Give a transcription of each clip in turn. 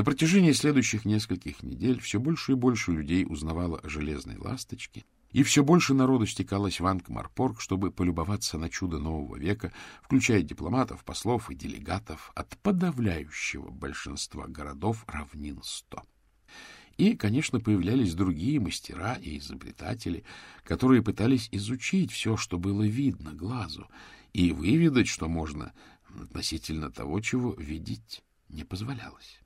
На протяжении следующих нескольких недель все больше и больше людей узнавало о железной ласточке, и все больше народу стекалось в Ангмарпорг, чтобы полюбоваться на чудо нового века, включая дипломатов, послов и делегатов от подавляющего большинства городов равнин сто. И, конечно, появлялись другие мастера и изобретатели, которые пытались изучить все, что было видно глазу, и выведать, что можно относительно того, чего видеть не позволялось.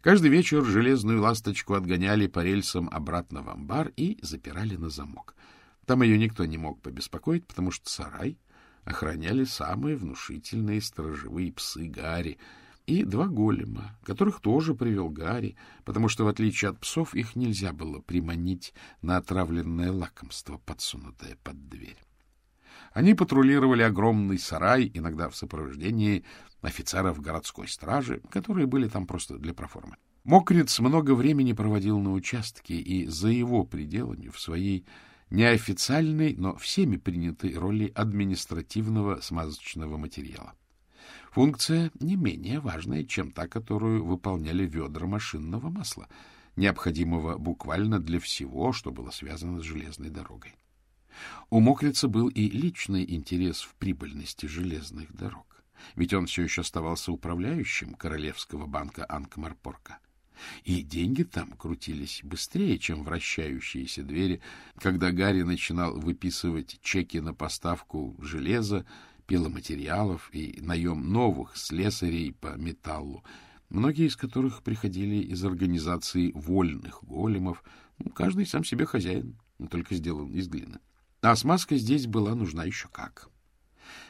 Каждый вечер железную ласточку отгоняли по рельсам обратно в амбар и запирали на замок. Там ее никто не мог побеспокоить, потому что сарай охраняли самые внушительные сторожевые псы Гарри и два голема, которых тоже привел Гарри, потому что, в отличие от псов, их нельзя было приманить на отравленное лакомство, подсунутое под дверь. Они патрулировали огромный сарай, иногда в сопровождении офицеров городской стражи, которые были там просто для проформы. Мокриц много времени проводил на участке, и за его пределами в своей неофициальной, но всеми принятой роли административного смазочного материала. Функция не менее важная, чем та, которую выполняли ведра машинного масла, необходимого буквально для всего, что было связано с железной дорогой. У Мокрица был и личный интерес в прибыльности железных дорог ведь он все еще оставался управляющим Королевского банка Анкмарпорка. И деньги там крутились быстрее, чем вращающиеся двери, когда Гарри начинал выписывать чеки на поставку железа, пиломатериалов и наем новых слесарей по металлу, многие из которых приходили из организации вольных големов, ну, каждый сам себе хозяин, но только сделан из глины. А смазка здесь была нужна еще как.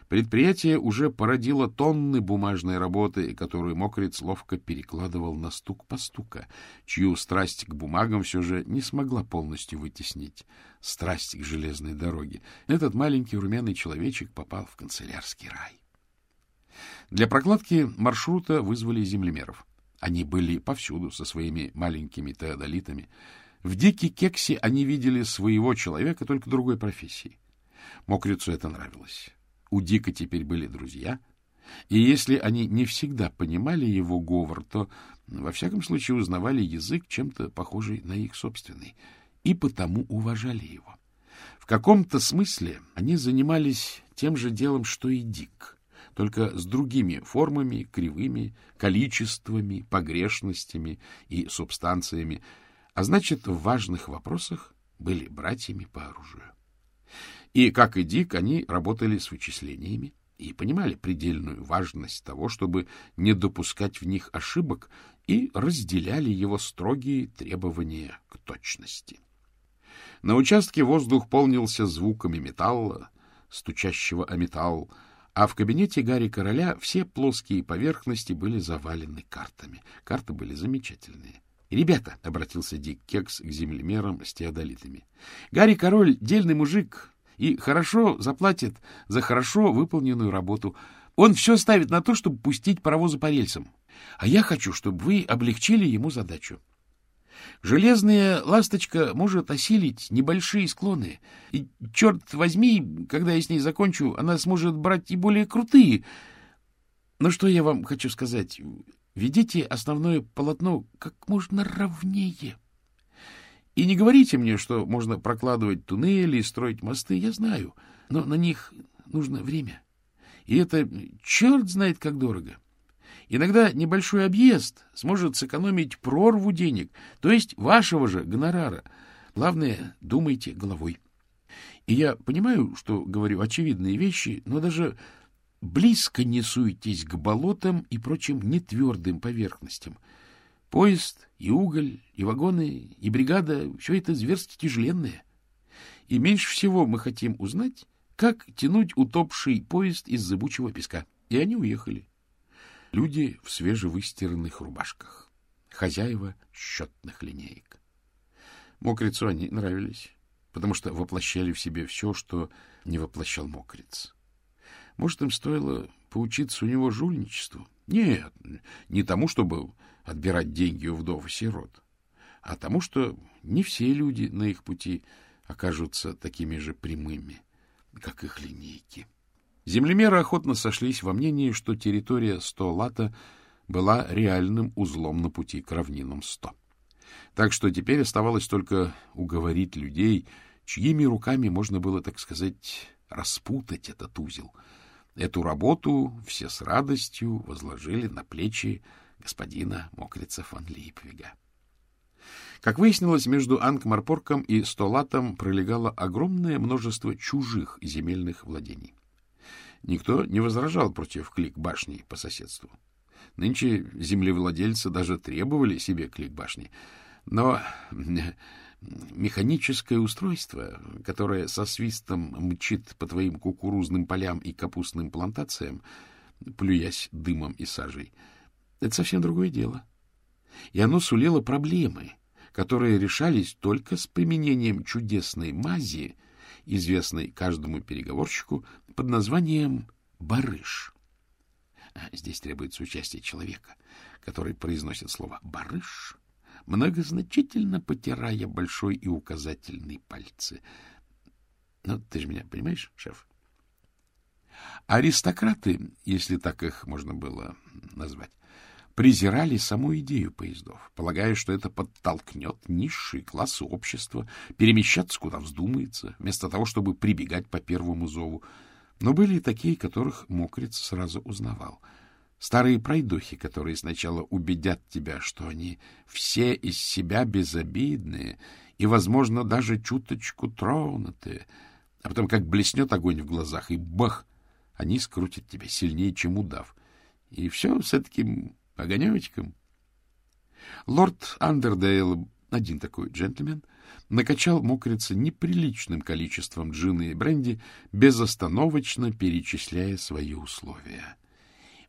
Предприятие уже породило тонны бумажной работы, которую Мокриц ловко перекладывал на стук по стука, чью страсть к бумагам все же не смогла полностью вытеснить страсть к железной дороге. Этот маленький румяный человечек попал в канцелярский рай. Для прокладки маршрута вызвали землемеров. Они были повсюду со своими маленькими теодолитами. В Дике Кексе они видели своего человека только другой профессии. Мокрицу это нравилось. У Дика теперь были друзья, и если они не всегда понимали его говор, то, во всяком случае, узнавали язык, чем-то похожий на их собственный, и потому уважали его. В каком-то смысле они занимались тем же делом, что и Дик, только с другими формами, кривыми, количествами, погрешностями и субстанциями, а значит, в важных вопросах были братьями по оружию. И, как и Дик, они работали с вычислениями и понимали предельную важность того, чтобы не допускать в них ошибок, и разделяли его строгие требования к точности. На участке воздух полнился звуками металла, стучащего о металл, а в кабинете Гарри Короля все плоские поверхности были завалены картами. Карты были замечательные. — Ребята, — обратился Дик Кекс к землемерам с теодолитами, — Гарри Король — дельный мужик, и хорошо заплатит за хорошо выполненную работу. Он все ставит на то, чтобы пустить паровозы по рельсам. А я хочу, чтобы вы облегчили ему задачу. Железная ласточка может осилить небольшие склоны. И, черт возьми, когда я с ней закончу, она сможет брать и более крутые. Но что я вам хочу сказать? Ведите основное полотно как можно ровнее. — и не говорите мне, что можно прокладывать туннели и строить мосты, я знаю, но на них нужно время. И это черт знает как дорого. Иногда небольшой объезд сможет сэкономить прорву денег, то есть вашего же гонорара. Главное, думайте головой. И я понимаю, что говорю очевидные вещи, но даже близко не суетесь к болотам и прочим нетвердым поверхностям — Поезд, и уголь, и вагоны, и бригада — все это зверски тяжеленное. И меньше всего мы хотим узнать, как тянуть утопший поезд из зыбучего песка. И они уехали. Люди в свежевыстиранных рубашках. Хозяева счетных линеек. Мокрицу они нравились, потому что воплощали в себе все, что не воплощал мокриц. Может, им стоило поучиться у него жульничеству? Нет, не тому, чтобы отбирать деньги у вдов и сирот, а тому, что не все люди на их пути окажутся такими же прямыми, как их линейки. Землемеры охотно сошлись во мнении, что территория Столата была реальным узлом на пути к равнинам 100. Так что теперь оставалось только уговорить людей, чьими руками можно было, так сказать, распутать этот узел. Эту работу все с радостью возложили на плечи господина Мокрица фон Лейпвига. Как выяснилось, между Ангмарпорком и Столатом пролегало огромное множество чужих земельных владений. Никто не возражал против клик-башни по соседству. Нынче землевладельцы даже требовали себе клик-башни. Но механическое устройство, которое со свистом мчит по твоим кукурузным полям и капустным плантациям, плюясь дымом и сажей, это совсем другое дело. И оно сулило проблемы, которые решались только с применением чудесной мази, известной каждому переговорщику под названием «барыш». А здесь требуется участие человека, который произносит слово «барыш», многозначительно потирая большой и указательный пальцы. Ну, ты же меня понимаешь, шеф? Аристократы, если так их можно было назвать, презирали саму идею поездов, полагая, что это подтолкнет низшие классы общества перемещаться куда вздумается, вместо того, чтобы прибегать по первому зову. Но были и такие, которых мокрец сразу узнавал. Старые пройдохи, которые сначала убедят тебя, что они все из себя безобидные и, возможно, даже чуточку тронутые, а потом как блеснет огонь в глазах, и бах! Они скрутят тебя сильнее, чем удав. И все с таким огонечком. Лорд Андердейл, один такой джентльмен, накачал мокрица неприличным количеством джина и бренди, безостановочно перечисляя свои условия. —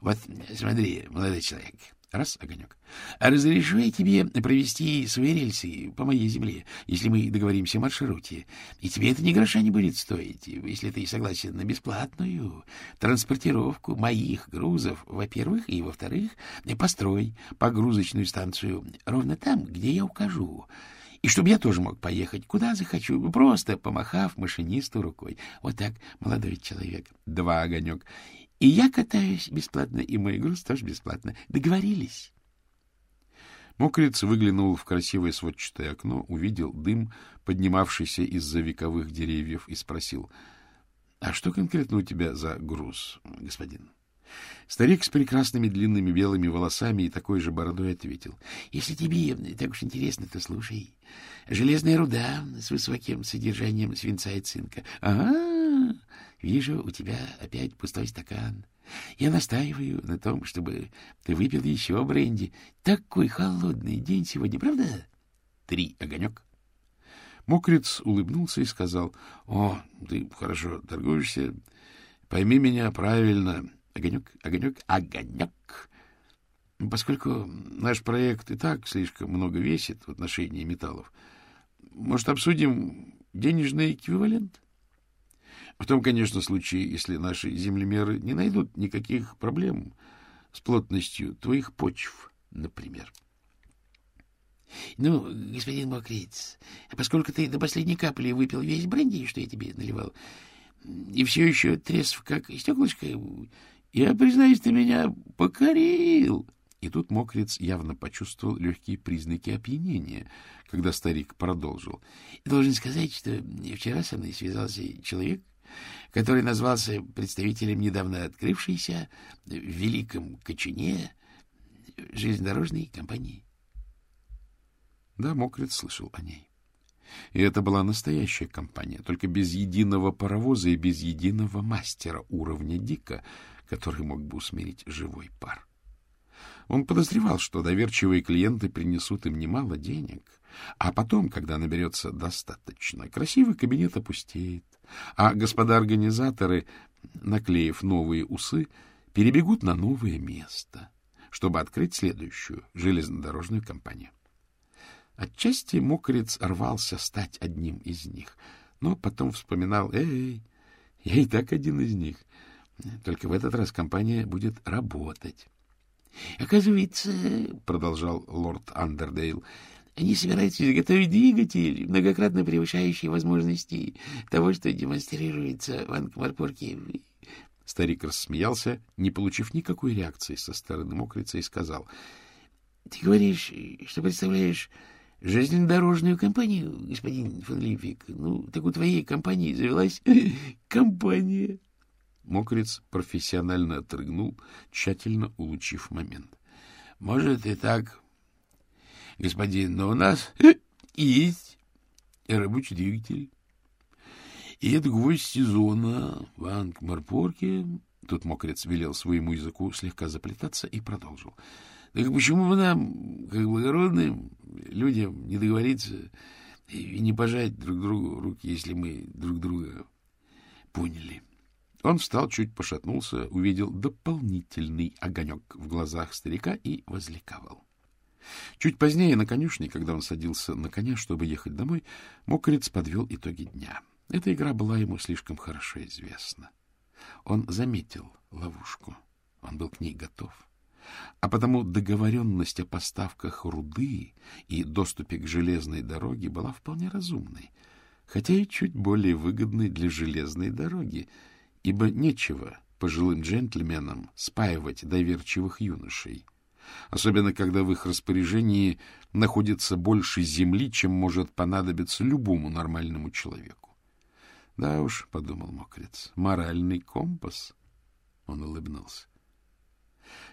Вот смотри, молодой человек, Раз — огонек. А разрешу я тебе провести свои рельсы по моей земле, если мы договоримся о маршруте. И тебе это ни гроша не будет стоить, если ты согласен на бесплатную транспортировку моих грузов, во-первых, и, во-вторых, построй погрузочную станцию ровно там, где я укажу. И чтобы я тоже мог поехать куда захочу, просто помахав машинисту рукой. Вот так, молодой человек. Два огонек. И я катаюсь бесплатно, и мой груз тоже бесплатно. Договорились? Мокрец выглянул в красивое сводчатое окно, увидел дым, поднимавшийся из-за вековых деревьев, и спросил, — А что конкретно у тебя за груз, господин? Старик с прекрасными длинными белыми волосами и такой же бородой ответил. — Если тебе так уж интересно, то слушай. Железная руда с высоким содержанием свинца и цинка. — Ага, Вижу, у тебя опять пустой стакан. Я настаиваю на том, чтобы ты выпил еще бренди. Такой холодный день сегодня, правда? Три огонек. Мокрец улыбнулся и сказал, — О, ты хорошо торгуешься. Пойми меня правильно. Огонек, огонек, огонек. Поскольку наш проект и так слишком много весит в отношении металлов, может, обсудим денежный эквивалент? — в том, конечно, случае, если наши землемеры не найдут никаких проблем с плотностью твоих почв, например. — Ну, господин Мокриц, поскольку ты до последней капли выпил весь бренди, что я тебе наливал, и все еще трезв, как стеклышко, я, признаюсь, ты меня покорил. И тут Мокриц явно почувствовал легкие признаки опьянения, когда старик продолжил. — Должен сказать, что вчера со мной связался человек, который назвался представителем недавно открывшейся в Великом Кочине железнодорожной компании. Да, Мокрит слышал о ней. И это была настоящая компания, только без единого паровоза и без единого мастера уровня Дика, который мог бы усмирить живой пар. Он подозревал, что доверчивые клиенты принесут им немало денег, а потом, когда наберется достаточно, красивый кабинет опустеет, а господа организаторы, наклеив новые усы, перебегут на новое место, чтобы открыть следующую железнодорожную компанию. Отчасти мокрец рвался стать одним из них, но потом вспоминал, «Эй, я и так один из них, только в этот раз компания будет работать». — Оказывается, — продолжал лорд Андердейл, они собираются изготовить двигатель, многократно превышающий возможности того, что демонстрируется в Анкмарпорке. Старик рассмеялся, не получив никакой реакции со стороны мокрицы, и сказал, — Ты говоришь, что представляешь железнодорожную компанию, господин фон Липвик. Ну, так у твоей компании завелась компания. Мокриц профессионально отрыгнул, тщательно улучив момент. — Может и так, господин, но у нас есть рабочий двигатель. И это гвоздь сезона в Анкмарпорке. Тут мокрец велел своему языку слегка заплетаться и продолжил. Так почему бы нам, как благородным людям, не договориться и не пожать друг другу руки, если мы друг друга поняли? Он встал, чуть пошатнулся, увидел дополнительный огонек в глазах старика и возликовал. Чуть позднее на конюшне, когда он садился на коня, чтобы ехать домой, мокрец подвел итоги дня. Эта игра была ему слишком хорошо известна. Он заметил ловушку. Он был к ней готов. А потому договоренность о поставках руды и доступе к железной дороге была вполне разумной, хотя и чуть более выгодной для железной дороги, ибо нечего пожилым джентльменам спаивать доверчивых юношей, особенно когда в их распоряжении находится больше земли, чем может понадобиться любому нормальному человеку. Да уж, — подумал мокрец, — моральный компас. Он улыбнулся.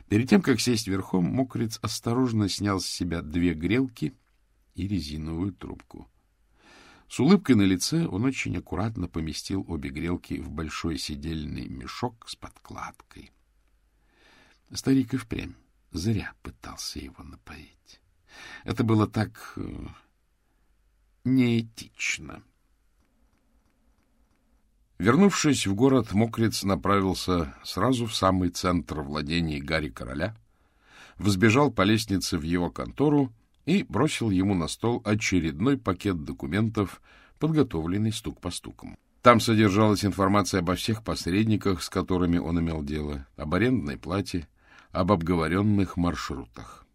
Перед тем, как сесть верхом, мокрец осторожно снял с себя две грелки и резиновую трубку. С улыбкой на лице он очень аккуратно поместил обе грелки в большой сидельный мешок с подкладкой. Старик и впрямь зря пытался его напоить. Это было так э, неэтично. — Вернувшись в город, Мокриц направился сразу в самый центр владений Гарри Короля, взбежал по лестнице в его контору и бросил ему на стол очередной пакет документов, подготовленный стук по стукам. Там содержалась информация обо всех посредниках, с которыми он имел дело, об арендной плате, об обговоренных маршрутах.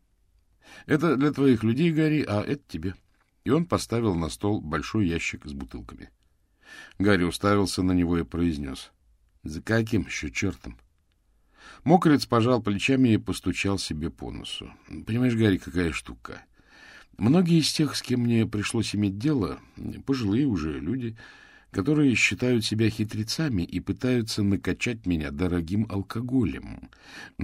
Это для твоих людей, Гарри, а это тебе. И он поставил на стол большой ящик с бутылками. — Гарри уставился на него и произнес. — За каким еще чертом? Мокрец пожал плечами и постучал себе по носу. — Понимаешь, Гарри, какая штука? Многие из тех, с кем мне пришлось иметь дело, пожилые уже люди, которые считают себя хитрецами и пытаются накачать меня дорогим алкоголем,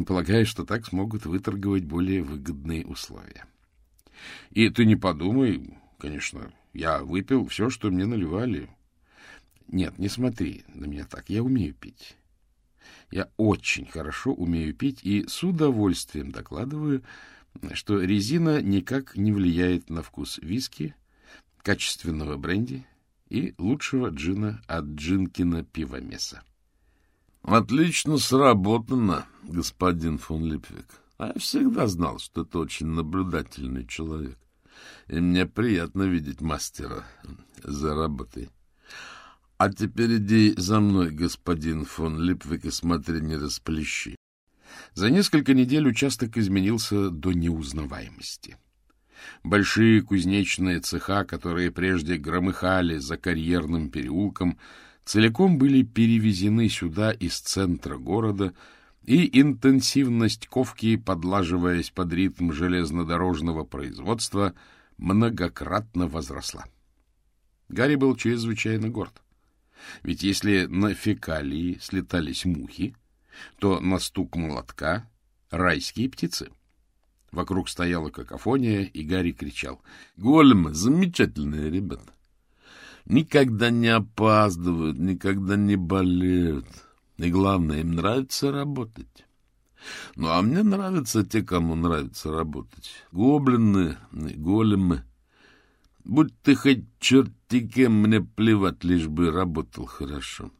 полагая, что так смогут выторговать более выгодные условия. И ты не подумай, конечно, я выпил все, что мне наливали, нет, не смотри на меня так. Я умею пить. Я очень хорошо умею пить и с удовольствием докладываю, что резина никак не влияет на вкус виски, качественного бренди и лучшего джина от Джинкина пивомеса. — Отлично сработано, господин фон Липвик. А я всегда знал, что это очень наблюдательный человек. И мне приятно видеть мастера за работой. А теперь иди за мной, господин фон Липвик, и смотри, не расплещи. За несколько недель участок изменился до неузнаваемости. Большие кузнечные цеха, которые прежде громыхали за карьерным переулком, целиком были перевезены сюда из центра города, и интенсивность ковки, подлаживаясь под ритм железнодорожного производства, многократно возросла. Гарри был чрезвычайно горд. Ведь если на фекалии слетались мухи, то на стук молотка — райские птицы. Вокруг стояла какофония, и Гарри кричал. — Голем, замечательные ребята. Никогда не опаздывают, никогда не болеют. И главное, им нравится работать. Ну, а мне нравятся те, кому нравится работать. Гоблины, големы — Будь ты хоть черти кем, мне плевать, лишь бы работал хорошо.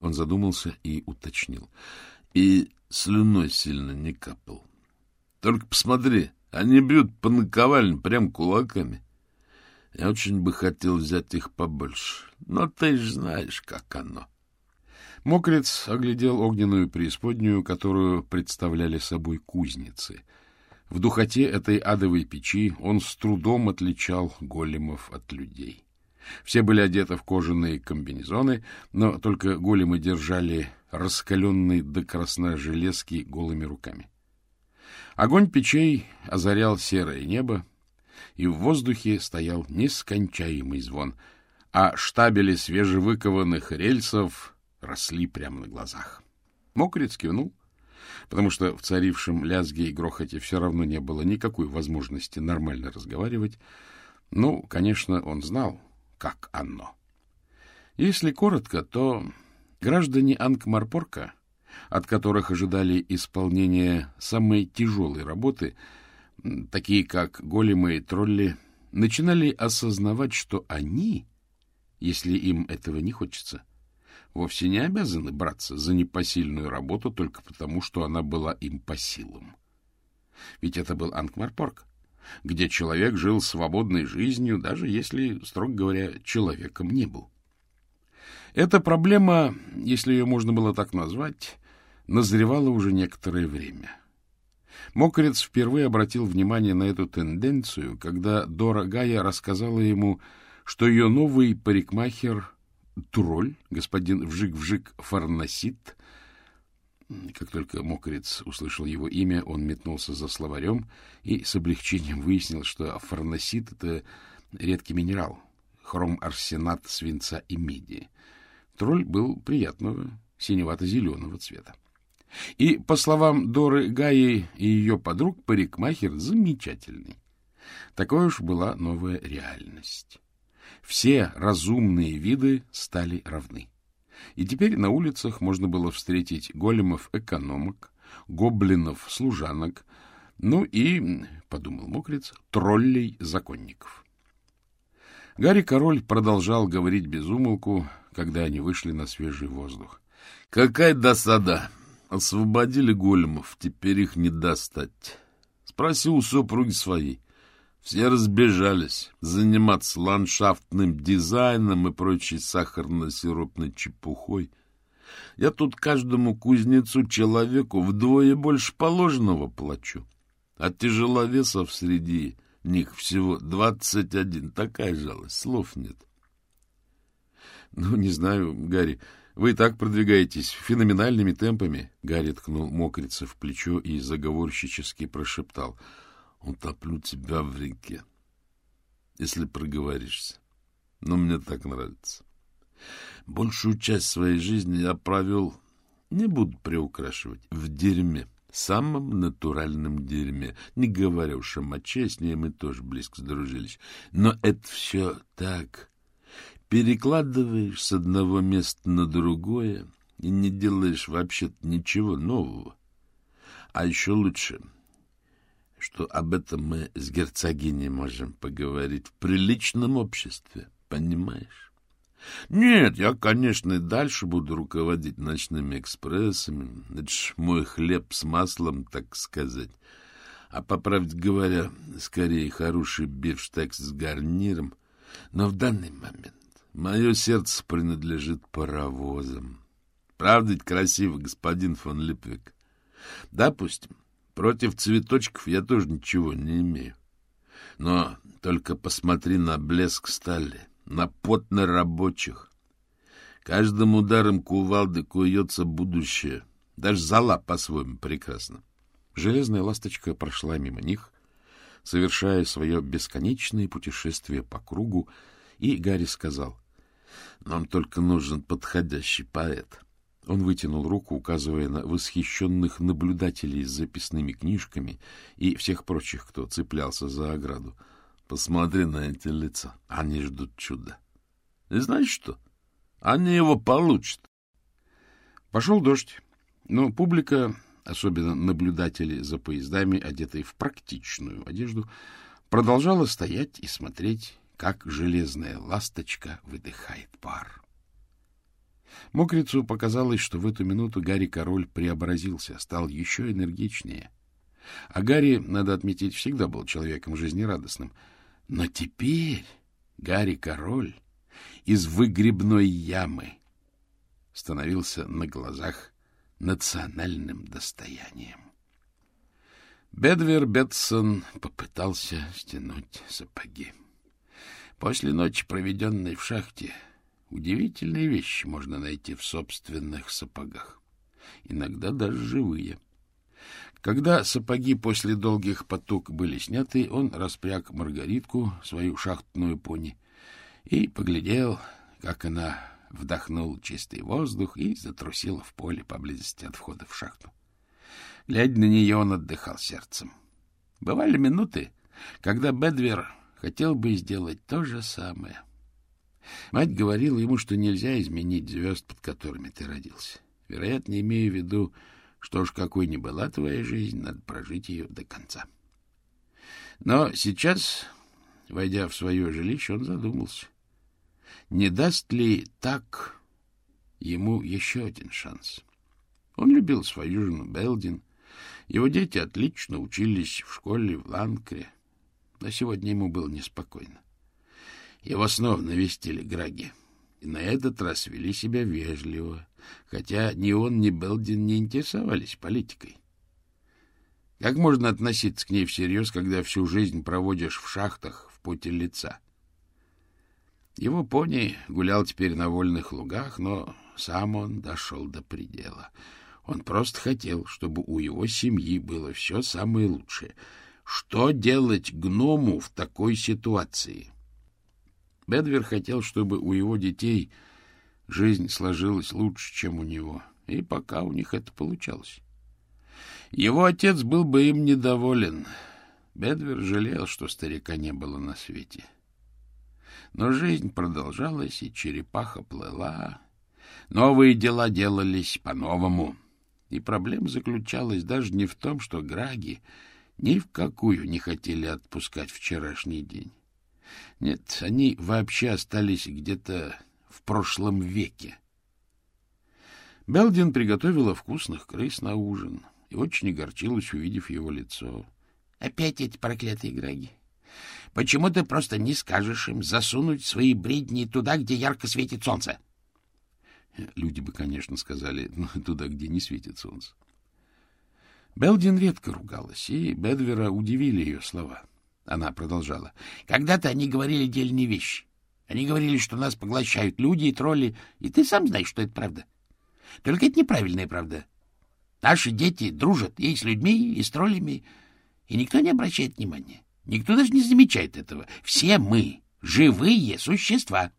Он задумался и уточнил. И слюной сильно не капал. Только посмотри, они бьют по наковальне прям кулаками. Я очень бы хотел взять их побольше, но ты ж знаешь, как оно. Мокрец оглядел огненную преисподнюю, которую представляли собой кузницы — в духоте этой адовой печи он с трудом отличал големов от людей. Все были одеты в кожаные комбинезоны, но только големы держали раскаленной до красна железки голыми руками. Огонь печей озарял серое небо, и в воздухе стоял нескончаемый звон, а штабели свежевыкованных рельсов росли прямо на глазах. Мокрец кивнул, потому что в царившем лязге и грохоте все равно не было никакой возможности нормально разговаривать. Ну, конечно, он знал, как оно. Если коротко, то граждане Ангмарпорка, от которых ожидали исполнения самой тяжелой работы, такие как големы и тролли, начинали осознавать, что они, если им этого не хочется, вовсе не обязаны браться за непосильную работу только потому, что она была им по силам. Ведь это был Ангмарпорк, где человек жил свободной жизнью, даже если, строго говоря, человеком не был. Эта проблема, если ее можно было так назвать, назревала уже некоторое время. Мокрец впервые обратил внимание на эту тенденцию, когда Дора Гая рассказала ему, что ее новый парикмахер Тролль, господин Вжик-Вжик Фарнасит, как только Мокрец услышал его имя, он метнулся за словарем и с облегчением выяснил, что фарносит — это редкий минерал, хром-арсенат свинца и меди. Тролль был приятного синевато-зеленого цвета. И, по словам Доры Гаи и ее подруг, парикмахер замечательный. Такой уж была новая реальность. Все разумные виды стали равны. И теперь на улицах можно было встретить големов-экономок, гоблинов-служанок, ну и, — подумал мокрец, — троллей-законников. Гарри Король продолжал говорить без умолку, когда они вышли на свежий воздух. — Какая досада! Освободили големов, теперь их не достать. Спроси у супруги своей. Все разбежались заниматься ландшафтным дизайном и прочей сахарно-сиропной чепухой. Я тут каждому кузнецу человеку вдвое больше положенного плачу. А тяжеловесов среди них всего двадцать один. Такая жалость, слов нет. — Ну, не знаю, Гарри, вы и так продвигаетесь феноменальными темпами. Гарри ткнул мокрица в плечо и заговорщически прошептал. — Утоплю тебя в реке, если проговоришься. Но мне так нравится. Большую часть своей жизни я провел, не буду приукрашивать, в дерьме, самом натуральном дерьме. Не говоря уж о моче, с ней мы тоже близко сдружились. Но это все так перекладываешь с одного места на другое и не делаешь вообще-то ничего нового. А еще лучше, что об этом мы с герцогиней можем поговорить в приличном обществе, понимаешь? Нет, я, конечно, и дальше буду руководить ночными экспрессами. Это ж мой хлеб с маслом, так сказать. А, по правде говоря, скорее хороший бифштекс с гарниром. Но в данный момент Мое сердце принадлежит паровозам. Правда ведь красиво, господин фон Липвик? Допустим, против цветочков я тоже ничего не имею. Но только посмотри на блеск стали, на пот на рабочих. Каждым ударом кувалды куется будущее. Даже зала по-своему прекрасна. Железная ласточка прошла мимо них, совершая свое бесконечное путешествие по кругу, и Гарри сказал, нам только нужен подходящий поэт. Он вытянул руку, указывая на восхищенных наблюдателей с записными книжками и всех прочих, кто цеплялся за ограду. Посмотри на эти лица. Они ждут чуда. И знаешь что? Они его получат. Пошел дождь. Но публика, особенно наблюдатели за поездами, одетые в практичную одежду, продолжала стоять и смотреть как железная ласточка выдыхает пар. Мокрицу показалось, что в эту минуту Гарри Король преобразился, стал еще энергичнее. А Гарри, надо отметить, всегда был человеком жизнерадостным. Но теперь Гарри Король из выгребной ямы становился на глазах национальным достоянием. Бедвер Бетсон попытался стянуть сапоги. После ночи, проведенной в шахте, удивительные вещи можно найти в собственных сапогах. иногда даже живые. Когда сапоги после долгих потуг были сняты, он распряг Маргаритку, свою шахтную пони, и поглядел, как она вдохнула чистый воздух и затрусила в поле поблизости от входа в шахту. Глядя на нее, он отдыхал сердцем. Бывали минуты, когда Бедвер хотел бы сделать то же самое. Мать говорила ему, что нельзя изменить звезд, под которыми ты родился. Вероятно, имея в виду, что уж какой ни была твоя жизнь, надо прожить ее до конца. Но сейчас, войдя в свое жилище, он задумался, не даст ли так ему еще один шанс. Он любил свою жену Белдин, его дети отлично учились в школе в Ланкре, но сегодня ему было неспокойно. Его снова навестили Граги, и на этот раз вели себя вежливо, хотя ни он, ни Белдин не интересовались политикой. Как можно относиться к ней всерьез, когда всю жизнь проводишь в шахтах в поте лица? Его пони гулял теперь на вольных лугах, но сам он дошел до предела — он просто хотел, чтобы у его семьи было все самое лучшее. Что делать гному в такой ситуации? Бедвер хотел, чтобы у его детей жизнь сложилась лучше, чем у него, и пока у них это получалось. Его отец был бы им недоволен. Бедвер жалел, что старика не было на свете. Но жизнь продолжалась, и черепаха плыла. Новые дела делались по-новому. И проблема заключалась даже не в том, что Граги ни в какую не хотели отпускать вчерашний день. Нет, они вообще остались где-то в прошлом веке. Белдин приготовила вкусных крыс на ужин и очень огорчилась, увидев его лицо. — Опять эти проклятые Граги. Почему ты просто не скажешь им засунуть свои бредни туда, где ярко светит солнце? — Люди бы, конечно, сказали, ну, туда, где не светит солнце. Белдин редко ругалась, и Бедвера удивили ее слова. Она продолжала. «Когда-то они говорили дельные вещи. Они говорили, что нас поглощают люди и тролли, и ты сам знаешь, что это правда. Только это неправильная правда. Наши дети дружат и с людьми, и с троллями, и никто не обращает внимания. Никто даже не замечает этого. Все мы живые существа».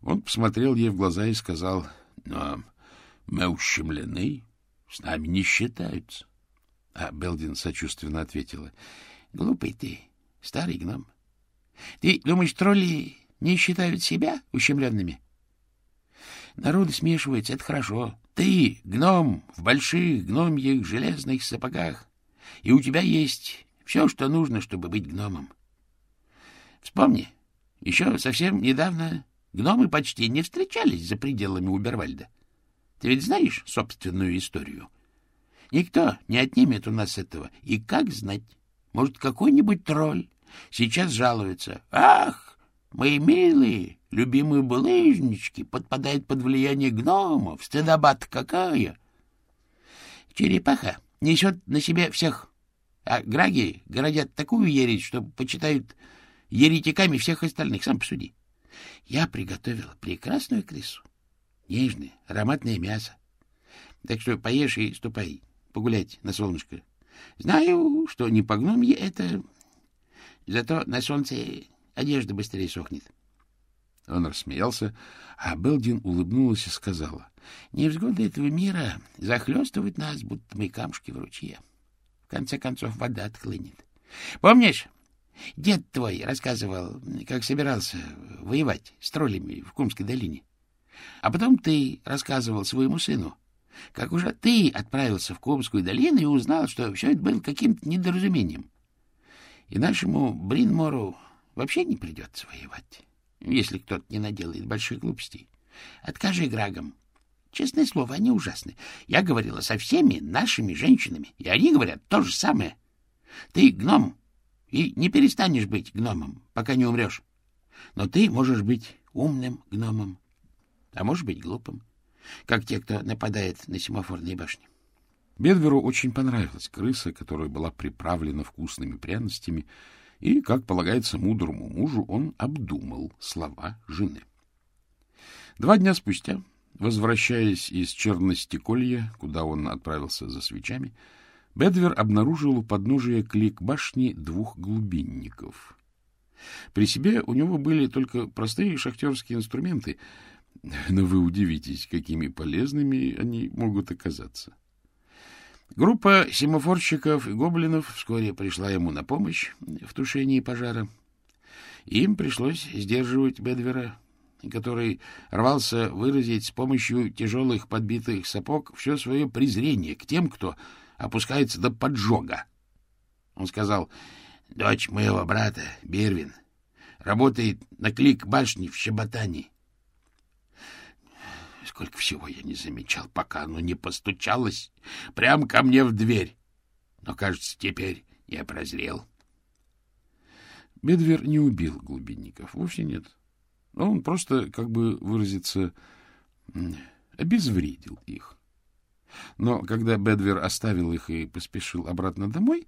Он посмотрел ей в глаза и сказал, — Но мы ущемлены, с нами не считаются. А Белдин сочувственно ответила, — Глупый ты, старый гном. Ты думаешь, тролли не считают себя ущемленными? Народы смешиваются, это хорошо. Ты гном в больших гномьих железных сапогах, и у тебя есть все, что нужно, чтобы быть гномом. Вспомни, еще совсем недавно Гномы почти не встречались за пределами Убервальда. Ты ведь знаешь собственную историю? Никто не отнимет у нас этого. И как знать? Может, какой-нибудь тролль сейчас жалуется. Ах, мои милые, любимые булыжнички подпадают под влияние гномов. Стыдобат какая! Черепаха несет на себе всех, а граги городят такую ересь, что почитают еретиками всех остальных. Сам посуди. Я приготовила прекрасную крысу. Нежное, ароматное мясо. Так что поешь и ступай погулять на солнышко. Знаю, что не по гномье это, зато на солнце одежда быстрее сохнет. Он рассмеялся, а Белдин улыбнулась и сказала, — Невзгоды этого мира захлестывают нас, будто мы камушки в ручье. В конце концов, вода отхлынет. Помнишь, Дед твой рассказывал, как собирался воевать с троллями в Кумской долине. А потом ты рассказывал своему сыну, как уже ты отправился в Кумскую долину и узнал, что все это было каким-то недоразумением. И нашему Бринмору вообще не придется воевать, если кто-то не наделает больших глупостей. Откажи Грагам. Честное слово, они ужасны. Я говорила со всеми нашими женщинами, и они говорят то же самое. Ты гном, и не перестанешь быть гномом, пока не умрешь. Но ты можешь быть умным гномом, а можешь быть глупым, как те, кто нападает на семафорные башни. Бедверу очень понравилась крыса, которая была приправлена вкусными пряностями, и, как полагается мудрому мужу, он обдумал слова жены. Два дня спустя Возвращаясь из Черностеколья, куда он отправился за свечами, Бедвер обнаружил у подножия клик башни двух глубинников. При себе у него были только простые шахтерские инструменты, но вы удивитесь, какими полезными они могут оказаться. Группа семафорщиков и гоблинов вскоре пришла ему на помощь в тушении пожара. Им пришлось сдерживать Бедвера, который рвался выразить с помощью тяжелых подбитых сапог все свое презрение к тем, кто опускается до поджога. Он сказал, дочь моего брата, Бервин, работает на клик башни в Щеботане. Сколько всего я не замечал, пока оно не постучалось прямо ко мне в дверь. Но, кажется, теперь я прозрел. Бедвер не убил глубинников, вовсе нет. Он просто, как бы выразиться, обезвредил их. Но когда Бедвер оставил их и поспешил обратно домой,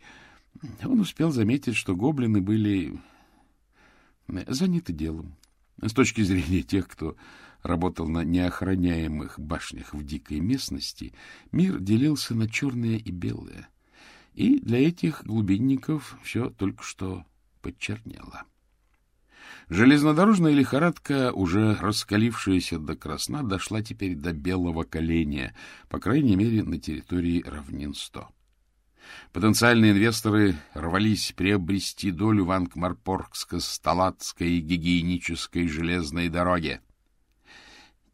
он успел заметить, что гоблины были заняты делом. С точки зрения тех, кто работал на неохраняемых башнях в дикой местности, мир делился на черное и белое. И для этих глубинников все только что подчернело. Железнодорожная лихорадка, уже раскалившаяся до красна, дошла теперь до белого коленя, по крайней мере, на территории равнин 100. Потенциальные инвесторы рвались приобрести долю в Анкмарпоргско-Сталатской гигиенической железной дороге.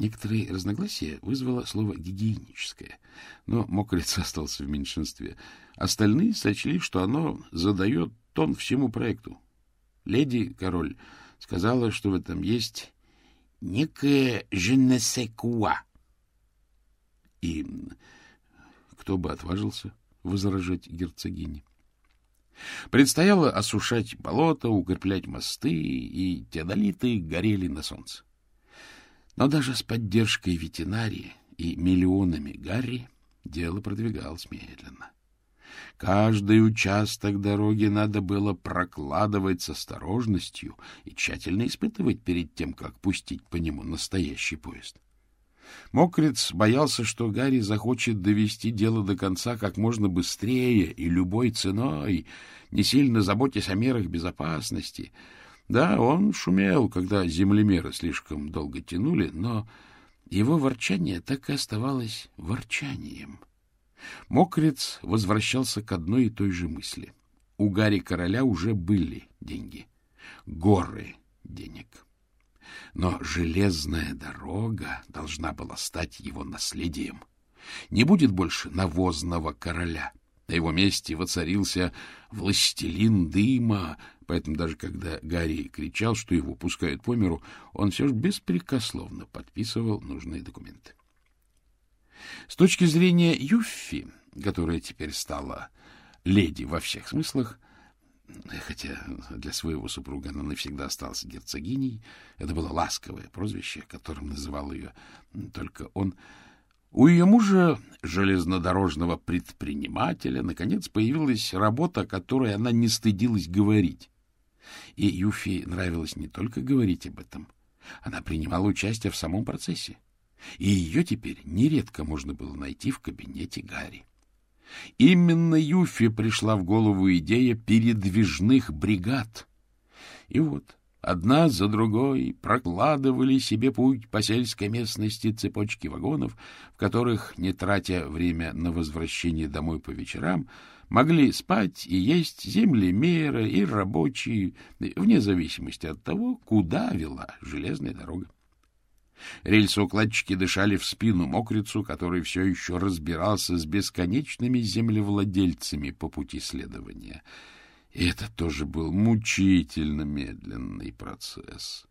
Некоторые разногласия вызвало слово «гигиеническое», но мокрец остался в меньшинстве. Остальные сочли, что оно задает тон всему проекту. Леди Король сказала, что в этом есть некое «je ne sais quoi». И кто бы отважился возражать герцогине? Предстояло осушать болото, укреплять мосты, и теодолиты горели на солнце. Но даже с поддержкой ветеринарии и миллионами Гарри дело продвигалось медленно. Каждый участок дороги надо было прокладывать с осторожностью и тщательно испытывать перед тем, как пустить по нему настоящий поезд. Мокриц боялся, что Гарри захочет довести дело до конца как можно быстрее и любой ценой, не сильно заботясь о мерах безопасности. Да, он шумел, когда землемеры слишком долго тянули, но его ворчание так и оставалось ворчанием — Мокрец возвращался к одной и той же мысли. У Гарри Короля уже были деньги. Горы денег. Но железная дорога должна была стать его наследием. Не будет больше навозного короля. На его месте воцарился властелин дыма, поэтому даже когда Гарри кричал, что его пускают по миру, он все же беспрекословно подписывал нужные документы. С точки зрения Юффи, которая теперь стала леди во всех смыслах, хотя для своего супруга она навсегда осталась герцогиней, это было ласковое прозвище, которым называл ее только он, у ее мужа, железнодорожного предпринимателя, наконец появилась работа, о которой она не стыдилась говорить. И Юфи нравилось не только говорить об этом, она принимала участие в самом процессе и ее теперь нередко можно было найти в кабинете Гарри. Именно Юфе пришла в голову идея передвижных бригад. И вот одна за другой прокладывали себе путь по сельской местности цепочки вагонов, в которых, не тратя время на возвращение домой по вечерам, могли спать и есть землемеры и рабочие, вне зависимости от того, куда вела железная дорога. Рельсоукладчики дышали в спину мокрицу, который все еще разбирался с бесконечными землевладельцами по пути следования. И это тоже был мучительно медленный процесс.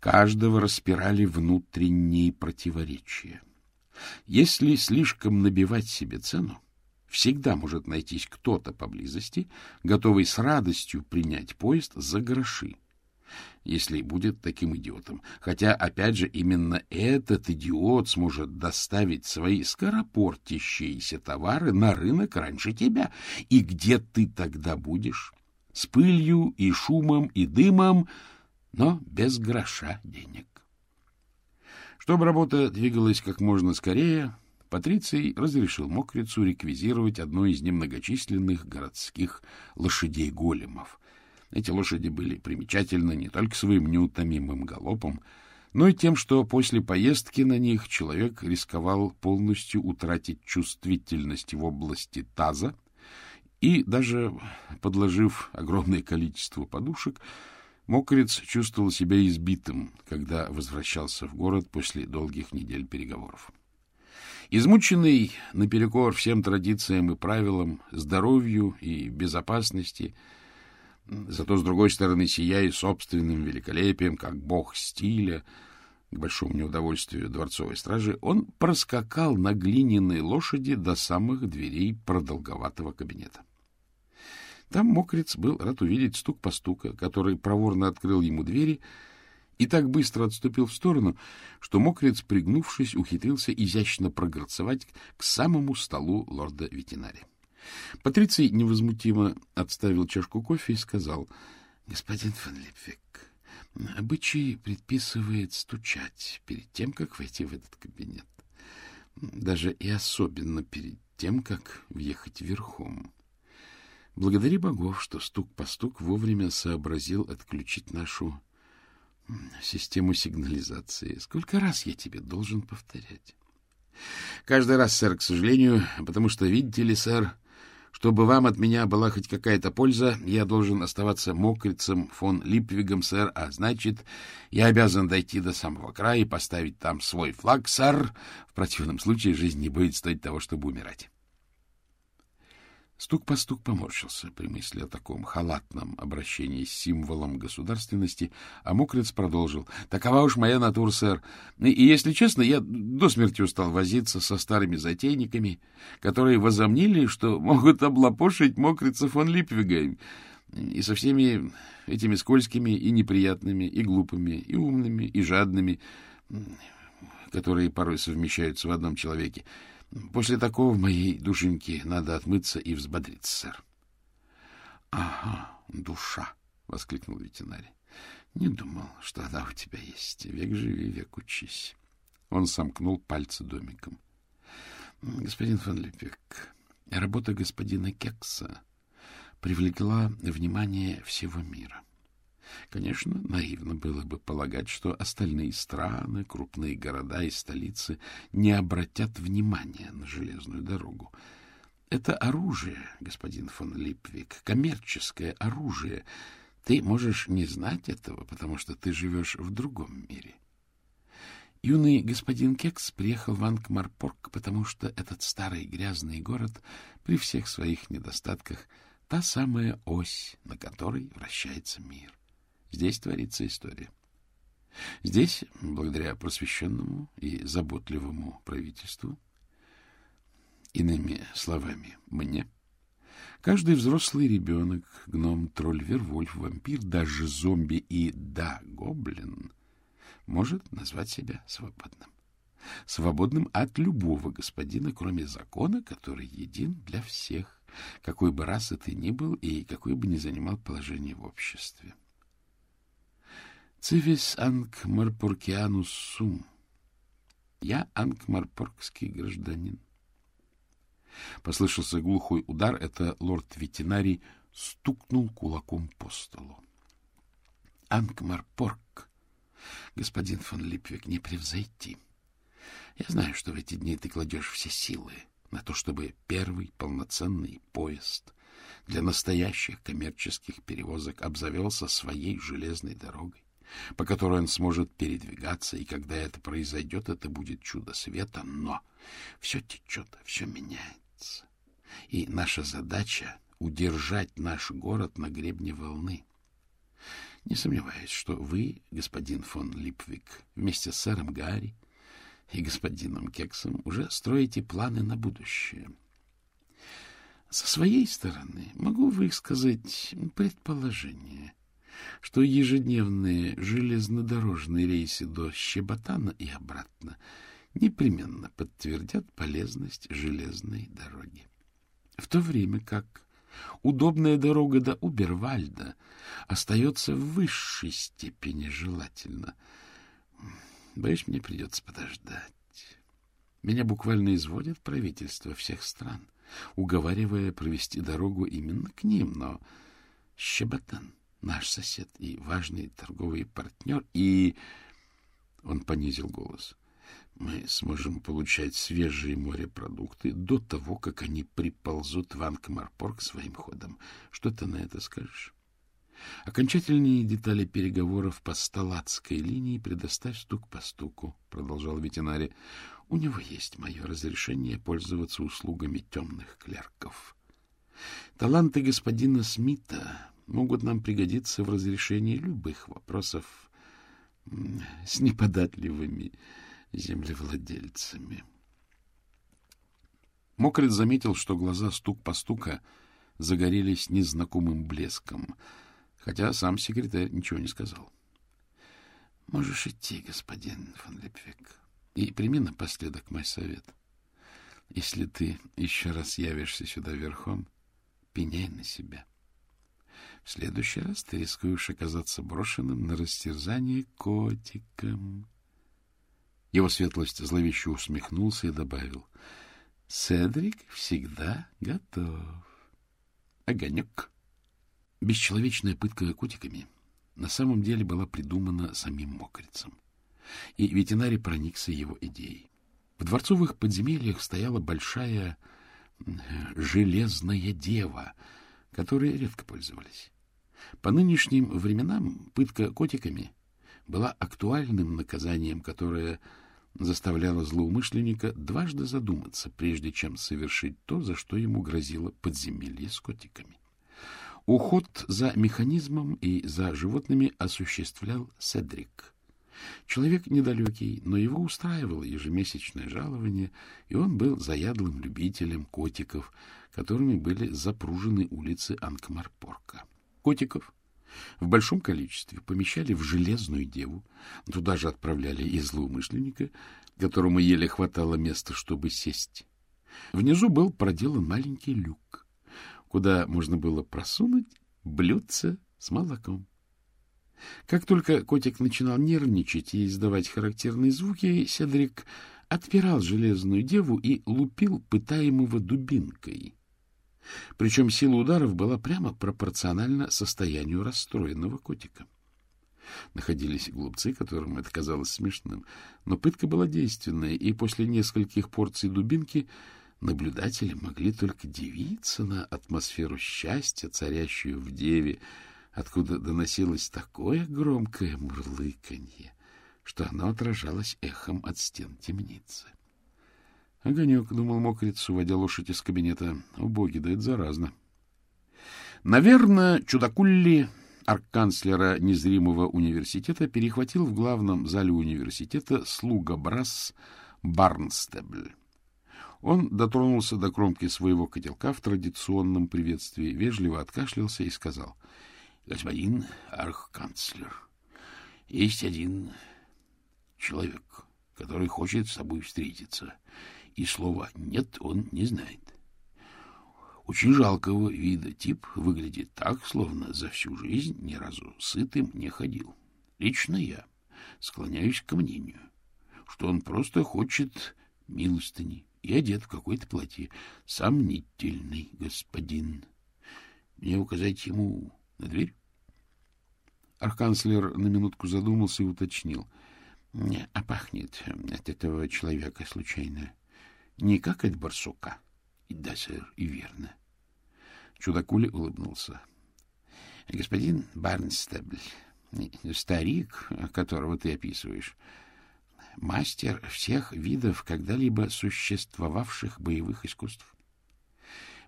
Каждого распирали внутренние противоречия. Если слишком набивать себе цену, всегда может найтись кто-то поблизости, готовый с радостью принять поезд за гроши если будет таким идиотом. Хотя, опять же, именно этот идиот сможет доставить свои скоропортящиеся товары на рынок раньше тебя. И где ты тогда будешь? С пылью и шумом и дымом, но без гроша денег. Чтобы работа двигалась как можно скорее, Патриций разрешил мокрицу реквизировать одну из немногочисленных городских лошадей-големов. Эти лошади были примечательны не только своим неутомимым галопом, но и тем, что после поездки на них человек рисковал полностью утратить чувствительность в области таза, и даже подложив огромное количество подушек, Мокриц чувствовал себя избитым, когда возвращался в город после долгих недель переговоров. Измученный наперекор всем традициям и правилам, здоровью и безопасности, зато, с другой стороны, сияя собственным великолепием, как бог стиля, к большому неудовольствию дворцовой стражи, он проскакал на глиняной лошади до самых дверей продолговатого кабинета. Там мокрец был рад увидеть стук по стука, который проворно открыл ему двери и так быстро отступил в сторону, что мокрец, пригнувшись, ухитрился изящно прогорцевать к самому столу лорда ветеринария. Патриций невозмутимо отставил чашку кофе и сказал, — Господин фон Липвик, обычай предписывает стучать перед тем, как войти в этот кабинет. Даже и особенно перед тем, как въехать верхом. Благодари богов, что стук по стук вовремя сообразил отключить нашу систему сигнализации. Сколько раз я тебе должен повторять? Каждый раз, сэр, к сожалению, потому что, видите ли, сэр, чтобы вам от меня была хоть какая-то польза, я должен оставаться мокрицем фон Липвигом, сэр, а значит, я обязан дойти до самого края и поставить там свой флаг, сэр. В противном случае жизнь не будет стоить того, чтобы умирать. Стук по стук поморщился при мысли о таком халатном обращении с символом государственности, а мокрец продолжил. — Такова уж моя натура, сэр. И, если честно, я до смерти устал возиться со старыми затейниками, которые возомнили, что могут облапошить мокрица фон Липвига, и со всеми этими скользкими и неприятными, и глупыми, и умными, и жадными, которые порой совмещаются в одном человеке. После такого в моей душеньке надо отмыться и взбодриться, сэр. — Ага, душа! — воскликнул ветеринарий. — Не думал, что она у тебя есть. Век живи, век учись. Он сомкнул пальцы домиком. — Господин фон Липек, работа господина Кекса привлекла внимание всего мира. — Конечно, наивно было бы полагать, что остальные страны, крупные города и столицы не обратят внимания на железную дорогу. Это оружие, господин фон Липвик, коммерческое оружие. Ты можешь не знать этого, потому что ты живешь в другом мире. Юный господин Кекс приехал в Ангмарпорг, потому что этот старый грязный город при всех своих недостатках — та самая ось, на которой вращается мир. Здесь творится история. Здесь, благодаря просвещенному и заботливому правительству, иными словами, мне, каждый взрослый ребенок, гном, тролль, вервольф, вампир, даже зомби и, да, гоблин, может назвать себя свободным. Свободным от любого господина, кроме закона, который един для всех, какой бы расы ты ни был и какой бы ни занимал положение в обществе. Цивис Анкмарпоркианус сум. Я анкмарпоркский гражданин. Послышался глухой удар. Это лорд-ветеринарий стукнул кулаком по столу. Анкмарпорк, господин фон Липвик, не превзойти. Я знаю, что в эти дни ты кладешь все силы на то, чтобы первый полноценный поезд для настоящих коммерческих перевозок обзавелся своей железной дорогой по которой он сможет передвигаться, и когда это произойдет, это будет чудо света, но все течет, все меняется. И наша задача — удержать наш город на гребне волны. Не сомневаюсь, что вы, господин фон Липвик, вместе с сэром Гарри и господином Кексом уже строите планы на будущее. Со своей стороны могу высказать предположение — что ежедневные железнодорожные рейсы до Щеботана и обратно непременно подтвердят полезность железной дороги. В то время как удобная дорога до Убервальда остается в высшей степени желательно. Боюсь, мне придется подождать. Меня буквально изводят правительства всех стран, уговаривая провести дорогу именно к ним, но Щеботан, наш сосед и важный торговый партнер, и... Он понизил голос. Мы сможем получать свежие морепродукты до того, как они приползут в Анкмарпорг своим ходом. Что ты на это скажешь? Окончательные детали переговоров по сталатской линии предоставь стук по стуку, — продолжал ветеринарий. У него есть мое разрешение пользоваться услугами темных клерков. Таланты господина Смита могут нам пригодиться в разрешении любых вопросов с неподатливыми землевладельцами. Мокрит заметил, что глаза стук по стука загорелись незнакомым блеском — хотя сам секретарь ничего не сказал. — Можешь идти, господин фон Липвик, и прими напоследок мой совет. Если ты еще раз явишься сюда верхом, пеняй на себя. Следующий раз ты рискуешь оказаться брошенным на растерзание котиком. Его светлость зловеще усмехнулся и добавил. — Седрик всегда готов. Огонек. Бесчеловечная пытка котиками на самом деле была придумана самим мокрицем, и ветеринарий проникся его идеей. В дворцовых подземельях стояла большая железная дева, которой редко пользовались. По нынешним временам пытка котиками была актуальным наказанием, которое заставляло злоумышленника дважды задуматься, прежде чем совершить то, за что ему грозило подземелье с котиками. Уход за механизмом и за животными осуществлял Седрик. Человек недалекий, но его устраивало ежемесячное жалование, и он был заядлым любителем котиков, которыми были запружены улицы Анкмарпорка. Котиков в большом количестве помещали в железную деву, туда же отправляли и злоумышленника, которому еле хватало места, чтобы сесть. Внизу был проделан маленький люк куда можно было просунуть блюдце с молоком. Как только котик начинал нервничать и издавать характерные звуки, Седрик отпирал железную деву и лупил пытаемого дубинкой. Причем сила ударов была прямо пропорциональна состоянию расстроенного котика. Находились глупцы, которым это казалось смешным, но пытка была действенная, и после нескольких порций дубинки Наблюдатели могли только дивиться на атмосферу счастья, царящую в деве, откуда доносилось такое громкое мурлыканье, что оно отражалось эхом от стен темницы. Огонек, — думал мокрец, уводя лошадь из кабинета. О, боги, да это заразно. Наверное, чудакулли арканцлера незримого университета перехватил в главном зале университета слуга Брас Барнстебль. Он дотронулся до кромки своего котелка в традиционном приветствии, вежливо откашлялся и сказал, — Господин архканцлер, есть один человек, который хочет с собой встретиться, и слова «нет» он не знает. Очень жалкого вида тип выглядит так, словно за всю жизнь ни разу сытым не ходил. Лично я склоняюсь к мнению, что он просто хочет милостыни и одет в какое-то платье. Сомнительный господин. Мне указать ему на дверь? Архканцлер на минутку задумался и уточнил. — А пахнет от этого человека случайно не как от барсука? — Да, сэр, и верно. Чудакули улыбнулся. — Господин Барнстебль, старик, которого ты описываешь, мастер всех видов когда-либо существовавших боевых искусств.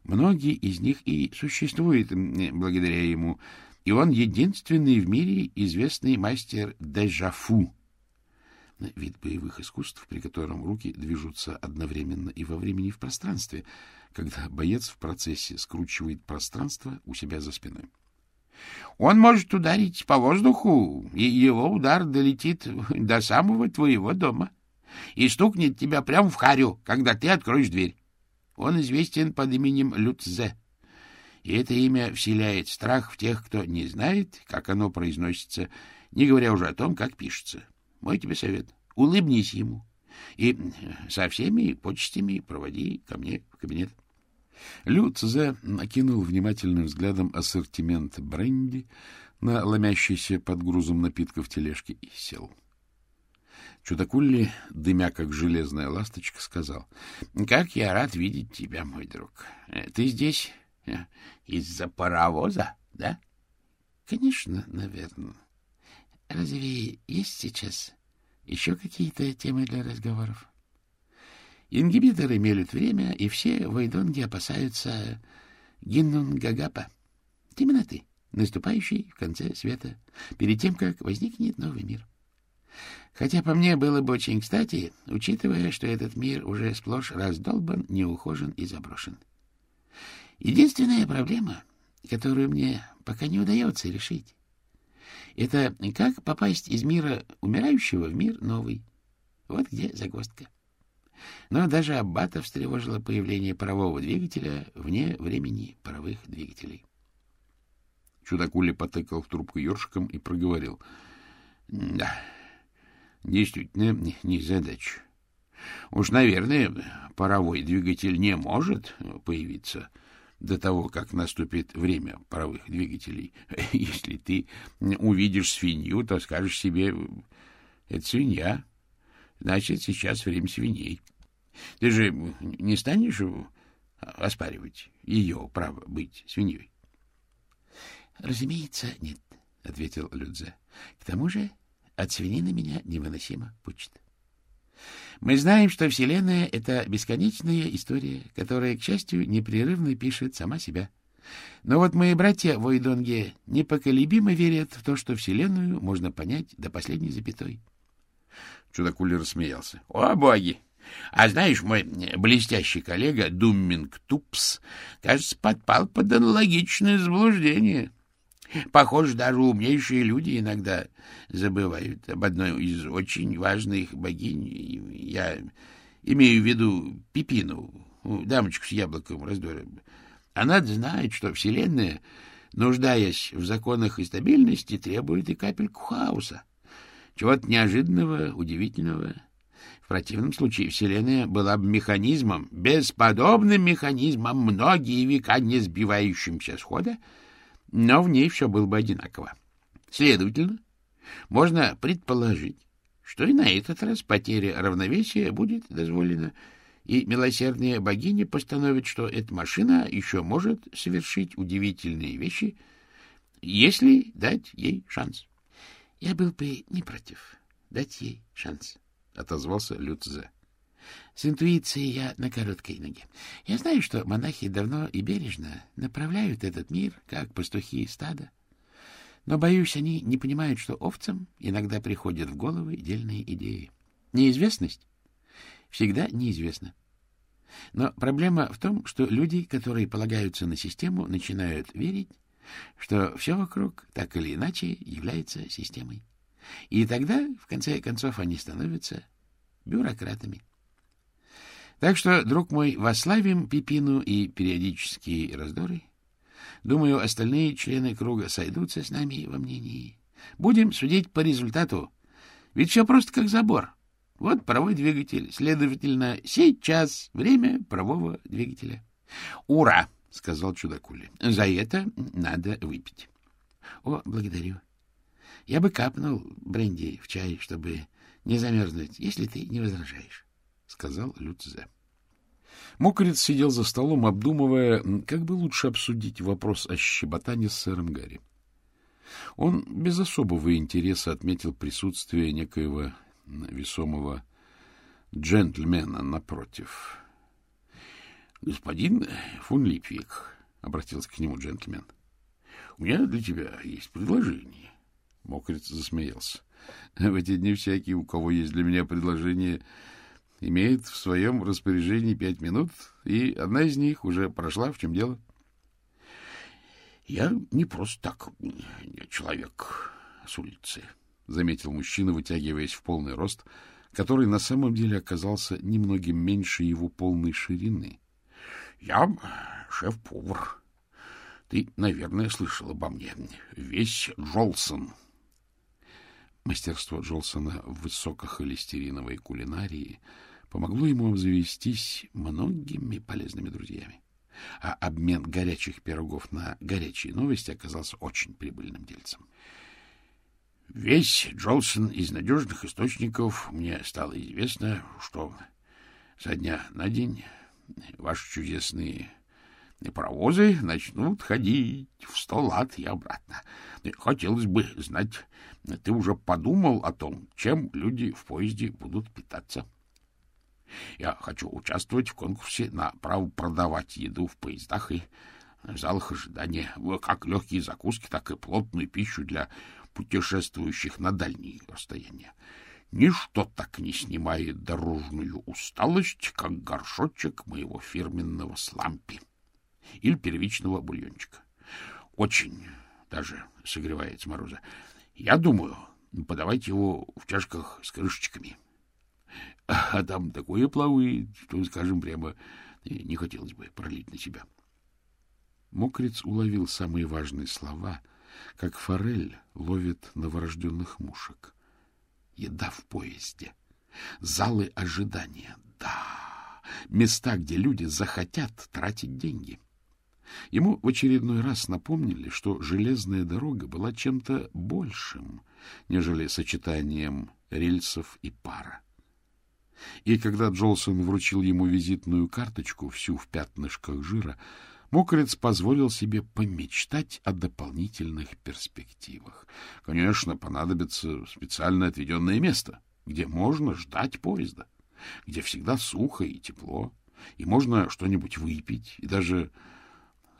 Многие из них и существуют благодаря ему, и он единственный в мире известный мастер дежафу. Вид боевых искусств, при котором руки движутся одновременно и во времени, и в пространстве, когда боец в процессе скручивает пространство у себя за спиной. Он может ударить по воздуху, и его удар долетит до самого твоего дома и стукнет тебя прямо в харю, когда ты откроешь дверь. Он известен под именем Люцзе, и это имя вселяет страх в тех, кто не знает, как оно произносится, не говоря уже о том, как пишется. Мой тебе совет улыбнись ему и со всеми почестями проводи ко мне в кабинет. Лю Цзе окинул внимательным взглядом ассортимент бренди на ломящийся под грузом напитков тележки и сел. Чудакулли, дымя как железная ласточка, сказал, — Как я рад видеть тебя, мой друг. Ты здесь э, из-за паровоза, да? — Конечно, наверное. Разве есть сейчас еще какие-то темы для разговоров? Ингибиторы мелют время, и все в Айдонге опасаются Гиннунгагапа. Именно ты, наступающий в конце света, перед тем, как возникнет новый мир. Хотя по мне было бы очень кстати, учитывая, что этот мир уже сплошь раздолбан, неухожен и заброшен. Единственная проблема, которую мне пока не удается решить, это как попасть из мира умирающего в мир новый. Вот где загвоздка. Но даже Аббата встревожило появление парового двигателя вне времени паровых двигателей. Чудакули потыкал в трубку ёршиком и проговорил. — Да, действительно, не задача. Уж, наверное, паровой двигатель не может появиться до того, как наступит время паровых двигателей. Если ты увидишь свинью, то скажешь себе, это свинья, значит, сейчас время свиней. Ты же не станешь оспаривать ее право быть свиньей? — Разумеется, нет, — ответил Людзе. — К тому же от свинины меня невыносимо пучит. Мы знаем, что Вселенная — это бесконечная история, которая, к счастью, непрерывно пишет сама себя. Но вот мои братья в Ойдонге непоколебимо верят в то, что Вселенную можно понять до последней запятой. Чудакули рассмеялся. — О, боги! А знаешь, мой блестящий коллега Думминг Тупс, кажется, подпал под аналогичное заблуждение. Похоже, даже умнейшие люди иногда забывают об одной из очень важных богинь. Я имею в виду Пипину, дамочку с яблоком раздора. Она знает, что Вселенная, нуждаясь в законах и стабильности, требует и капельку хаоса. Чего-то неожиданного, удивительного. В противном случае Вселенная была бы механизмом, бесподобным механизмом, многие века не сбивающимся с хода, но в ней все было бы одинаково. Следовательно, можно предположить, что и на этот раз потеря равновесия будет дозволена, и милосердная богиня постановит, что эта машина еще может совершить удивительные вещи, если дать ей шанс. — Я был бы не против дать ей шанс, — отозвался Люцзе. С интуицией я на короткой ноге. Я знаю, что монахи давно и бережно направляют этот мир, как пастухи стада. Но, боюсь, они не понимают, что овцам иногда приходят в головы дельные идеи. Неизвестность всегда неизвестна. Но проблема в том, что люди, которые полагаются на систему, начинают верить, что все вокруг так или иначе является системой. И тогда, в конце концов, они становятся бюрократами. Так что, друг мой, вославим Пипину и периодические раздоры. Думаю, остальные члены круга сойдутся с нами во мнении. Будем судить по результату. Ведь все просто как забор. Вот паровой двигатель. Следовательно, сейчас время парового двигателя. «Ура!» — сказал чудакули. «За это надо выпить». «О, благодарю. Я бы капнул бренди в чай, чтобы не замерзнуть, если ты не возражаешь» сказал Люцзе. Мокрец сидел за столом, обдумывая, как бы лучше обсудить вопрос о щеботане с сэром Гарри. Он без особого интереса отметил присутствие некоего весомого джентльмена напротив. — Господин фон Липвик, — обратился к нему джентльмен, — у меня для тебя есть предложение. Мокрец засмеялся. — В эти дни всякий, у кого есть для меня предложение, имеет в своем распоряжении пять минут, и одна из них уже прошла. В чем дело? — Я не просто так человек с улицы, — заметил мужчина, вытягиваясь в полный рост, который на самом деле оказался немногим меньше его полной ширины. — Я шеф-повар. Ты, наверное, слышал обо мне. Весь Джолсон. Мастерство Джолсона в высокохолестериновой кулинарии помогло ему обзавестись многими полезными друзьями. А обмен горячих пирогов на горячие новости оказался очень прибыльным дельцем. Весь Джолсон из надежных источников мне стало известно, что со дня на день ваши чудесные паровозы начнут ходить в сто лат и обратно. Хотелось бы знать, ты уже подумал о том, чем люди в поезде будут питаться? Я хочу участвовать в конкурсе на право продавать еду в поездах и в залах ожидания, как легкие закуски, так и плотную пищу для путешествующих на дальние расстояния. Ничто так не снимает дорожную усталость, как горшочек моего фирменного слампи или первичного бульончика. Очень даже согревает с мороза. Я думаю, подавать его в чашках с крышечками. А там такое плавает, что, скажем прямо, не хотелось бы пролить на себя. Мокриц уловил самые важные слова, как форель ловит новорожденных мушек. Еда в поезде. Залы ожидания. Да, места, где люди захотят тратить деньги. — Ему в очередной раз напомнили, что железная дорога была чем-то большим, нежели сочетанием рельсов и пара. И когда Джолсон вручил ему визитную карточку, всю в пятнышках жира, Мокрец позволил себе помечтать о дополнительных перспективах. Конечно, понадобится специально отведенное место, где можно ждать поезда, где всегда сухо и тепло, и можно что-нибудь выпить, и даже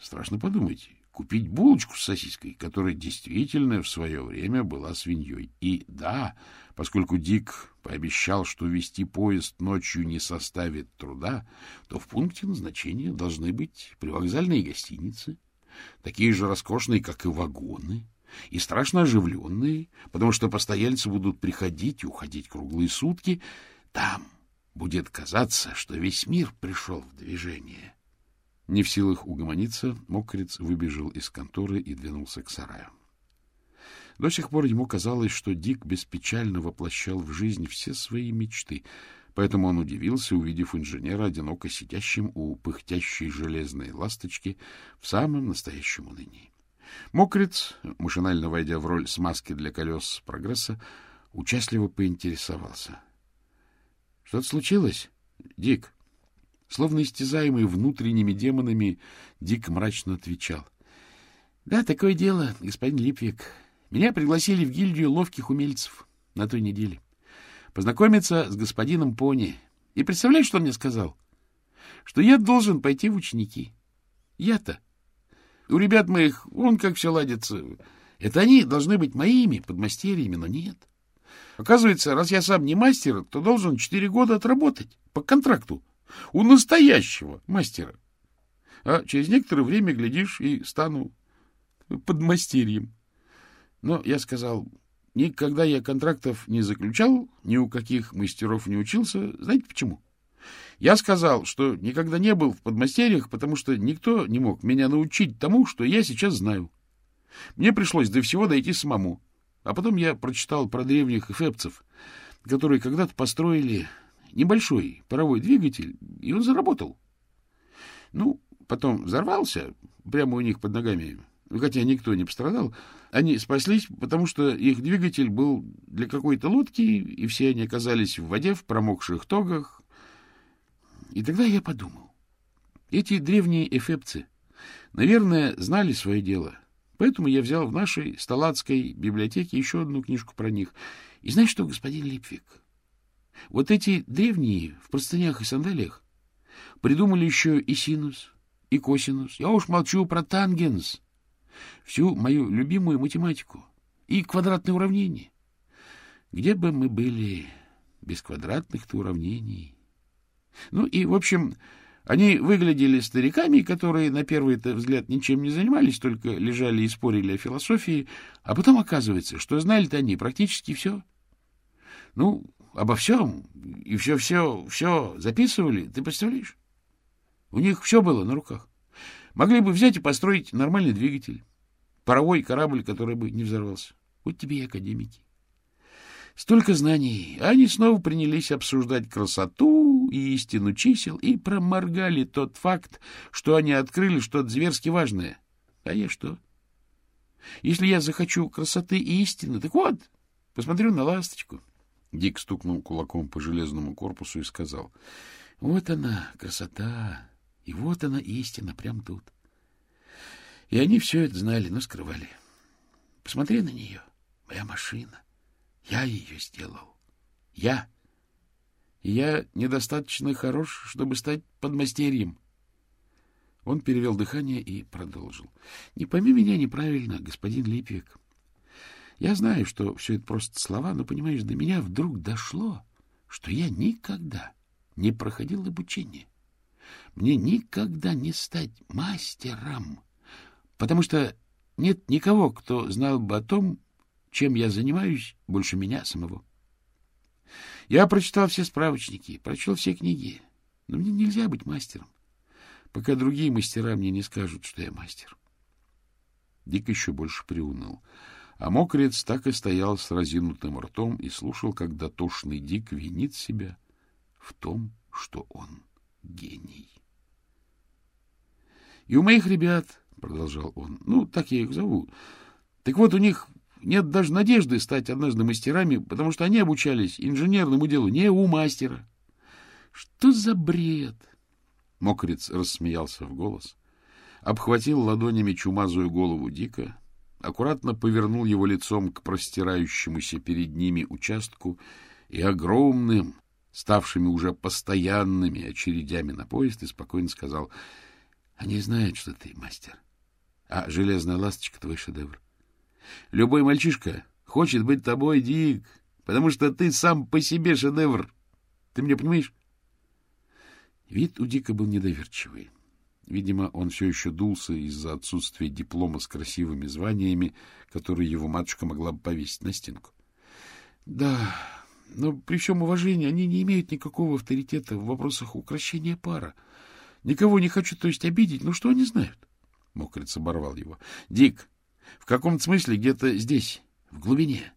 Страшно подумать, купить булочку с сосиской, которая действительно в свое время была свиньей. И да, поскольку Дик пообещал, что вести поезд ночью не составит труда, то в пункте назначения должны быть привокзальные гостиницы, такие же роскошные, как и вагоны, и страшно оживленные, потому что постояльцы будут приходить и уходить круглые сутки. Там будет казаться, что весь мир пришел в движение. Не в силах угомониться, мокрец выбежал из конторы и двинулся к сараю. До сих пор ему казалось, что Дик беспечально воплощал в жизнь все свои мечты, поэтому он удивился, увидев инженера, одиноко сидящим у пыхтящей железной ласточки в самом настоящем унынии. Мокрец, машинально войдя в роль смазки для колес прогресса, участливо поинтересовался. — Что-то случилось, Дик? Словно истязаемый внутренними демонами, Дик мрачно отвечал. — Да, такое дело, господин Липвик. Меня пригласили в гильдию ловких умельцев на той неделе. Познакомиться с господином Пони. И представляешь, что он мне сказал? Что я должен пойти в ученики. Я-то. У ребят моих, он как все ладится. Это они должны быть моими подмастерьями, но нет. Оказывается, раз я сам не мастер, то должен четыре года отработать по контракту у настоящего мастера. А через некоторое время, глядишь, и стану подмастерьем. Но я сказал, никогда я контрактов не заключал, ни у каких мастеров не учился. Знаете почему? Я сказал, что никогда не был в подмастерьях, потому что никто не мог меня научить тому, что я сейчас знаю. Мне пришлось до всего дойти самому. А потом я прочитал про древних эфепцев, которые когда-то построили небольшой паровой двигатель, и он заработал. Ну, потом взорвался прямо у них под ногами, хотя никто не пострадал. Они спаслись, потому что их двигатель был для какой-то лодки, и все они оказались в воде в промокших тогах. И тогда я подумал, эти древние эфепцы, наверное, знали свое дело. Поэтому я взял в нашей сталацкой библиотеке еще одну книжку про них. И знаешь что, господин Липвик, вот эти древние в простынях и сандалиях придумали еще и синус, и косинус. Я уж молчу про тангенс, всю мою любимую математику и квадратные уравнения. Где бы мы были без квадратных-то уравнений? Ну и, в общем, они выглядели стариками, которые на первый взгляд ничем не занимались, только лежали и спорили о философии, а потом оказывается, что знали-то они практически все. Ну, обо всем, и все-все, все записывали, ты представляешь? У них все было на руках. Могли бы взять и построить нормальный двигатель, паровой корабль, который бы не взорвался. Вот тебе и академики. Столько знаний, а они снова принялись обсуждать красоту и истину чисел и проморгали тот факт, что они открыли что-то зверски важное. А я что? Если я захочу красоты и истины, так вот, посмотрю на ласточку. Дик стукнул кулаком по железному корпусу и сказал, — Вот она, красота, и вот она, истина, прямо тут. И они все это знали, но скрывали. Посмотри на нее, моя машина. Я ее сделал. Я. И я недостаточно хорош, чтобы стать подмастерьем. Он перевел дыхание и продолжил. — Не пойми меня неправильно, господин Липвик. Я знаю, что все это просто слова, но, понимаешь, до меня вдруг дошло, что я никогда не проходил обучение. Мне никогда не стать мастером, потому что нет никого, кто знал бы о том, чем я занимаюсь, больше меня самого. Я прочитал все справочники, прочел все книги, но мне нельзя быть мастером, пока другие мастера мне не скажут, что я мастер. Дик еще больше приуныл. А мокрец так и стоял с разинутым ртом и слушал, как дотошный Дик винит себя в том, что он гений. — И у моих ребят, — продолжал он, — ну, так я их зову, так вот у них нет даже надежды стать однажды мастерами, потому что они обучались инженерному делу не у мастера. Что за бред? Мокрец рассмеялся в голос, обхватил ладонями чумазую голову Дика, аккуратно повернул его лицом к простирающемуся перед ними участку и огромным, ставшими уже постоянными очередями на поезд, и спокойно сказал, — Они знают, что ты мастер, а железная ласточка — твой шедевр. Любой мальчишка хочет быть тобой, Дик, потому что ты сам по себе шедевр. Ты меня понимаешь? Вид у Дика был недоверчивый. Видимо, он все еще дулся из-за отсутствия диплома с красивыми званиями, которые его матушка могла бы повесить на стенку. — Да, но при всем уважении они не имеют никакого авторитета в вопросах украшения пара. Никого не хочу, то есть, обидеть, но что они знают? Мокрец оборвал его. — Дик, в каком-то смысле где-то здесь, в глубине,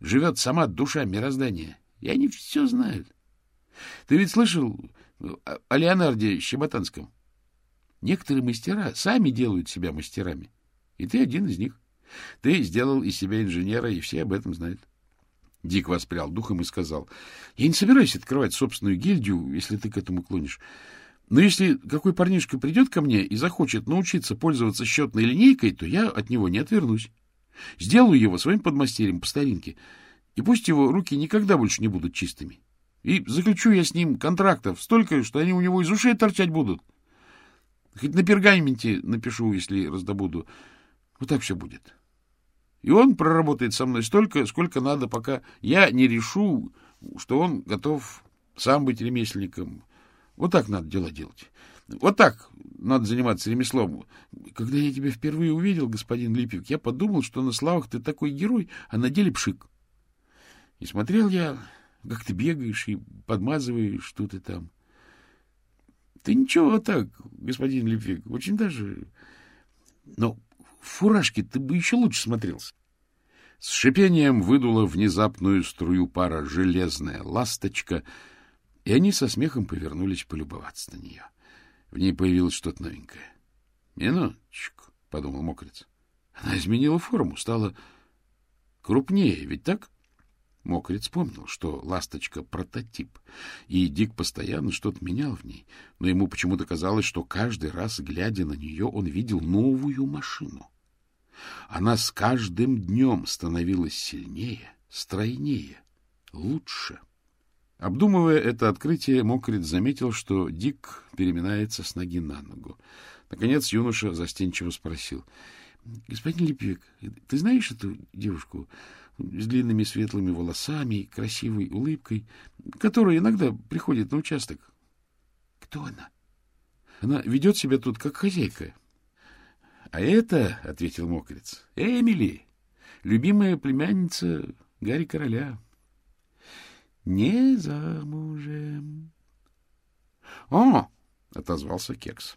живет сама душа мироздания, и они все знают. Ты ведь слышал о Леонарде Щеботанском? Некоторые мастера сами делают себя мастерами, и ты один из них. Ты сделал из себя инженера, и все об этом знают. Дик воспрял духом и сказал, — Я не собираюсь открывать собственную гильдию, если ты к этому клонишь. Но если какой парнишка придет ко мне и захочет научиться пользоваться счетной линейкой, то я от него не отвернусь. Сделаю его своим подмастерьем по старинке, и пусть его руки никогда больше не будут чистыми. И заключу я с ним контрактов столько, что они у него из ушей торчать будут. Хоть на пергаменте напишу, если раздобуду. Вот так все будет. И он проработает со мной столько, сколько надо, пока я не решу, что он готов сам быть ремесленником, вот так надо дела делать. Вот так надо заниматься ремеслом. Когда я тебя впервые увидел, господин Липик, я подумал, что на словах ты такой герой, а на деле пшик. И смотрел я, как ты бегаешь и подмазываешь, что ты там. Ты ничего так, господин Липик, очень даже... Но в фуражке ты бы еще лучше смотрелся. С шипением выдула внезапную струю пара железная ласточка — и они со смехом повернулись полюбоваться на нее. В ней появилось что-то новенькое. — Минуточку, — подумал мокрец. Она изменила форму, стала крупнее, ведь так? Мокрец помнил, что ласточка — прототип, и Дик постоянно что-то менял в ней, но ему почему-то казалось, что каждый раз, глядя на нее, он видел новую машину. Она с каждым днем становилась сильнее, стройнее, лучше. — Обдумывая это открытие, Мокрит заметил, что Дик переминается с ноги на ногу. Наконец юноша застенчиво спросил. — Господин Липвик, ты знаешь эту девушку с длинными светлыми волосами и красивой улыбкой, которая иногда приходит на участок? — Кто она? — Она ведет себя тут как хозяйка. — А это, — ответил Мокриц, — Эмили, любимая племянница Гарри Короля. — не замужем. — О! — отозвался Кекс.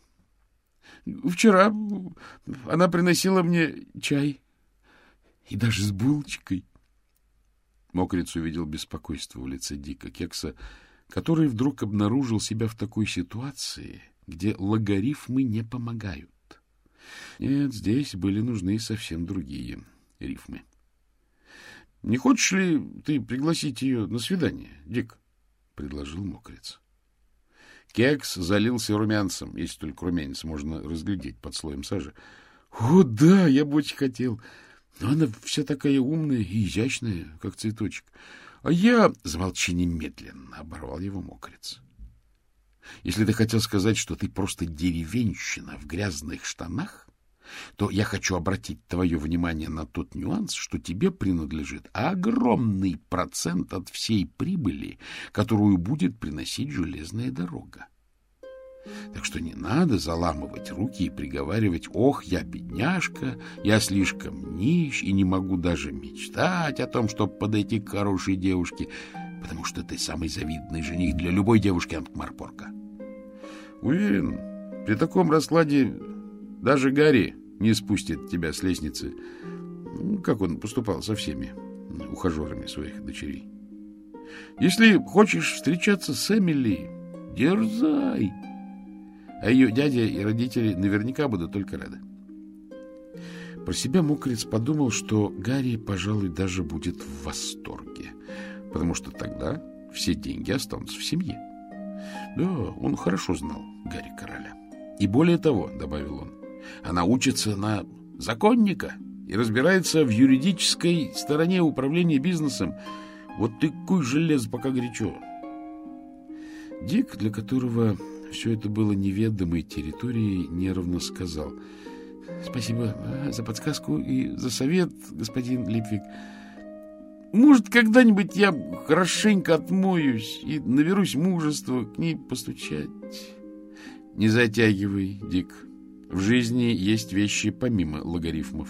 — Вчера она приносила мне чай. И даже с булочкой. Мокриц увидел беспокойство в лице Дика Кекса, который вдруг обнаружил себя в такой ситуации, где логарифмы не помогают. Нет, здесь были нужны совсем другие рифмы. — Не хочешь ли ты пригласить ее на свидание, Дик? — предложил Мокриц. Кекс залился румянцем, если только румянец можно разглядеть под слоем сажи. — О, да, я бы очень хотел. Но она вся такая умная и изящная, как цветочек. А я... — Замолчи немедленно, — оборвал его мокрец. Если ты хотел сказать, что ты просто деревенщина в грязных штанах, то я хочу обратить твое внимание на тот нюанс, что тебе принадлежит огромный процент от всей прибыли, которую будет приносить железная дорога. Так что не надо заламывать руки и приговаривать «Ох, я бедняжка, я слишком нищ и не могу даже мечтать о том, чтобы подойти к хорошей девушке, потому что ты самый завидный жених для любой девушки Анкмарпорка». Уверен, при таком раскладе даже Гарри не спустит тебя с лестницы, ну, как он поступал со всеми ухажерами своих дочерей. Если хочешь встречаться с Эмили, дерзай. А ее дядя и родители наверняка будут только рады. Про себя Мокриц подумал, что Гарри, пожалуй, даже будет в восторге, потому что тогда все деньги останутся в семье. Да, он хорошо знал Гарри Короля. И более того, — добавил он, она учится на законника и разбирается в юридической стороне управления бизнесом. Вот ты куй желез, пока горячо. Дик, для которого все это было неведомой территорией, нервно сказал. — Спасибо а, за подсказку и за совет, господин Липвик. Может, когда-нибудь я хорошенько отмоюсь и наберусь мужества к ней постучать. — Не затягивай, Дик, в жизни есть вещи помимо логарифмов.